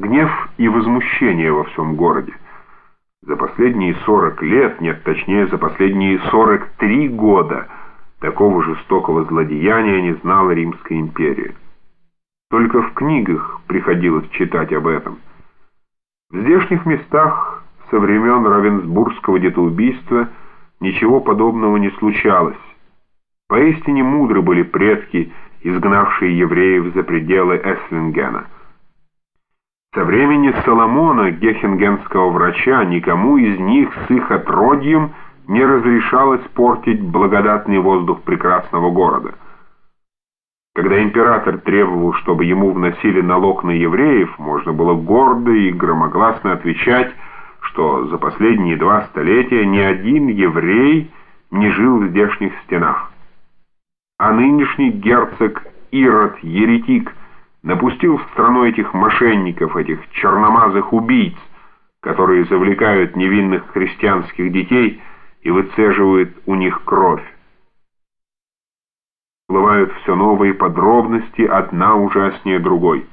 Гнев и возмущение во всем городе. За последние 40 лет, нет, точнее, за последние 43 года такого жестокого злодеяния не знала Римская империя. Только в книгах приходилось читать об этом. В здешних местах со времен Равенсбургского детоубийства ничего подобного не случалось. Поистине мудры были предки, изгнавшие евреев за пределы Эслингена. Со времени Соломона, гехенгенского врача, никому из них с их отродьем не разрешалось портить благодатный воздух прекрасного города. Когда император требовал, чтобы ему вносили налог на евреев, можно было гордо и громогласно отвечать, что за последние два столетия ни один еврей не жил в здешних стенах. А нынешний герцог Ирод, еретик, напустил в страну этих мошенников, этих черномазых убийц, которые завлекают невинных христианских детей и выцеживают у них кровь. Всплывают все новые подробности, одна ужаснее другой.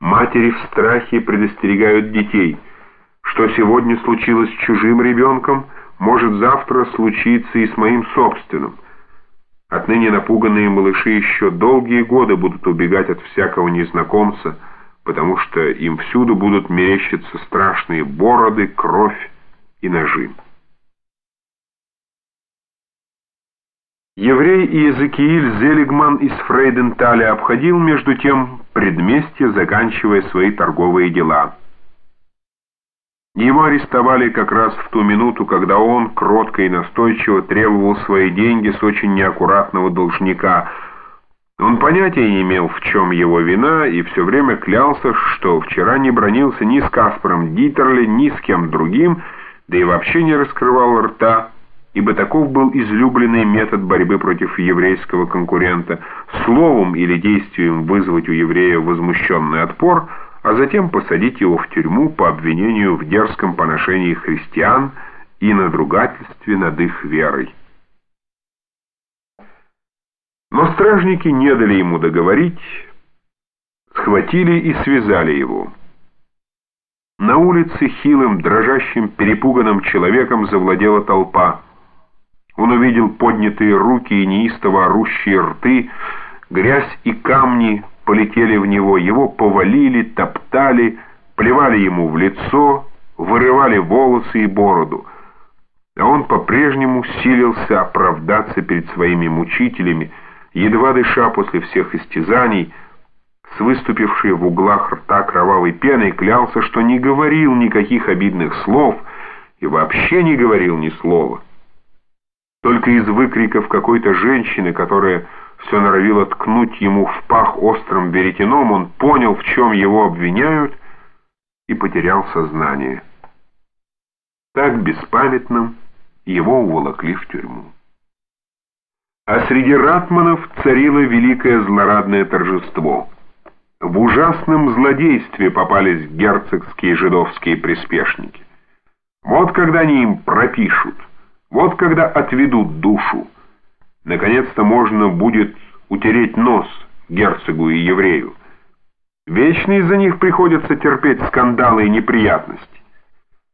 Матери в страхе предостерегают детей. Что сегодня случилось с чужим ребенком, может завтра случиться и с моим собственным. Отныне напуганные малыши еще долгие годы будут убегать от всякого незнакомца, потому что им всюду будут мерещиться страшные бороды, кровь и ножи. Еврей Иезекииль Зелигман из Фрейденталя обходил между тем предместье, заканчивая свои торговые дела. Его арестовали как раз в ту минуту, когда он, кротко и настойчиво, требовал свои деньги с очень неаккуратного должника. Он понятия не имел, в чем его вина, и все время клялся, что вчера не бронился ни с Каспаром Дитерли, ни с кем другим, да и вообще не раскрывал рта, ибо таков был излюбленный метод борьбы против еврейского конкурента, словом или действием вызвать у еврея возмущенный отпор, а затем посадить его в тюрьму по обвинению в дерзком поношении христиан и надругательстве над их верой. Но стражники не дали ему договорить, схватили и связали его. На улице хилым, дрожащим, перепуганным человеком завладела толпа. Он увидел поднятые руки и неистово орущие рты, грязь и камни полетели в него, его повалили, топтали, плевали ему в лицо, вырывали волосы и бороду. А он по-прежнему силился оправдаться перед своими мучителями, едва дыша после всех истязаний, с выступившей в углах рта кровавой пеной, клялся, что не говорил никаких обидных слов и вообще не говорил ни слова. Только из выкриков какой-то женщины, которая все норовила ткнуть ему в пах острым веретеном, он понял, в чем его обвиняют, и потерял сознание. Так беспамятным его уволокли в тюрьму. А среди ратманов царило великое злорадное торжество. В ужасном злодействе попались герцогские жидовские приспешники. Вот когда они им пропишут — вот когда отведут душу, наконец-то можно будет утереть нос герцогу и еврею. Вечно из-за них приходится терпеть скандалы и неприятности.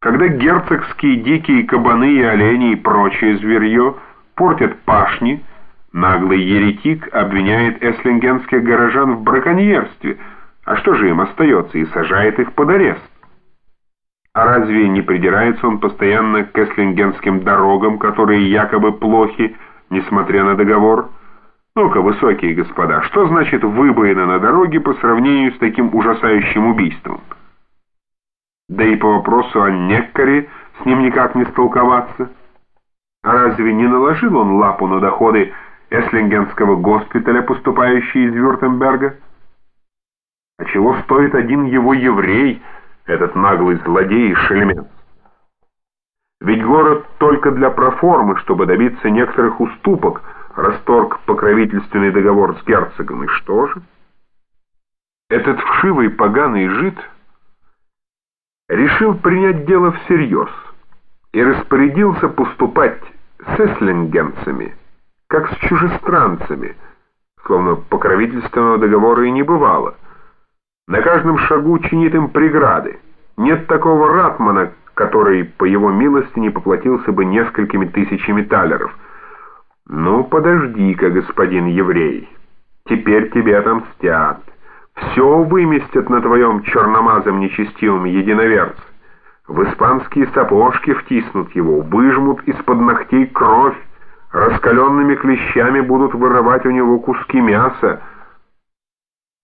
Когда герцогские дикие кабаны и олени и прочее зверье портят пашни, наглый еретик обвиняет эслингенских горожан в браконьерстве, а что же им остается, и сажает их под арест. А разве не придирается он постоянно к эслингенским дорогам, которые якобы плохи, несмотря на договор? Ну-ка, высокие господа, что значит выбоина на дороге по сравнению с таким ужасающим убийством? Да и по вопросу о Неккаре с ним никак не столковаться. А разве не наложил он лапу на доходы Эслингенского госпиталя, поступающие из Вюртемберга? А чего стоит один его еврей – этот наглый злодей и шельмец. Ведь город только для проформы, чтобы добиться некоторых уступок, расторг покровительственный договор с герцогом. И что же? Этот вшивый поганый жид решил принять дело всерьез и распорядился поступать с эслингенцами, как с чужестранцами, словно покровительственного договора и не бывало – На каждом шагу чинит им преграды. Нет такого ратмана, который, по его милости, не поплатился бы несколькими тысячами талеров. Ну, подожди-ка, господин еврей, теперь тебе отомстят. Все выместят на твоем черномазом нечестивом единоверце. В испанские сапожки втиснут его, выжмут из-под ногтей кровь, раскаленными клещами будут вырывать у него куски мяса.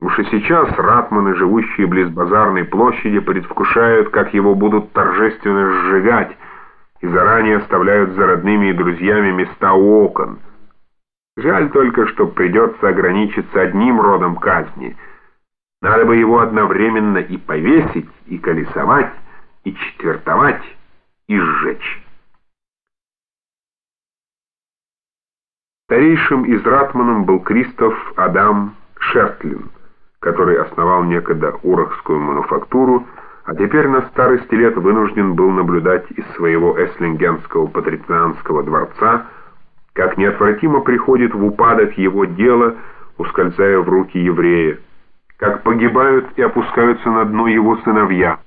Уж и сейчас ратманы, живущие близ базарной площади, предвкушают, как его будут торжественно сжигать, и заранее оставляют за родными и друзьями места у окон. Жаль только, что придется ограничиться одним родом казни. Надо бы его одновременно и повесить, и колесовать, и четвертовать, и сжечь. Старейшим из ратманом был Кристоф Адам Шертлин, который основал некогда Урахскую мануфактуру, а теперь на старости лет вынужден был наблюдать из своего эслингенского патрицианского дворца, как неотвратимо приходит в упадок его дело, ускользая в руки еврея, как погибают и опускаются на дно его сыновья.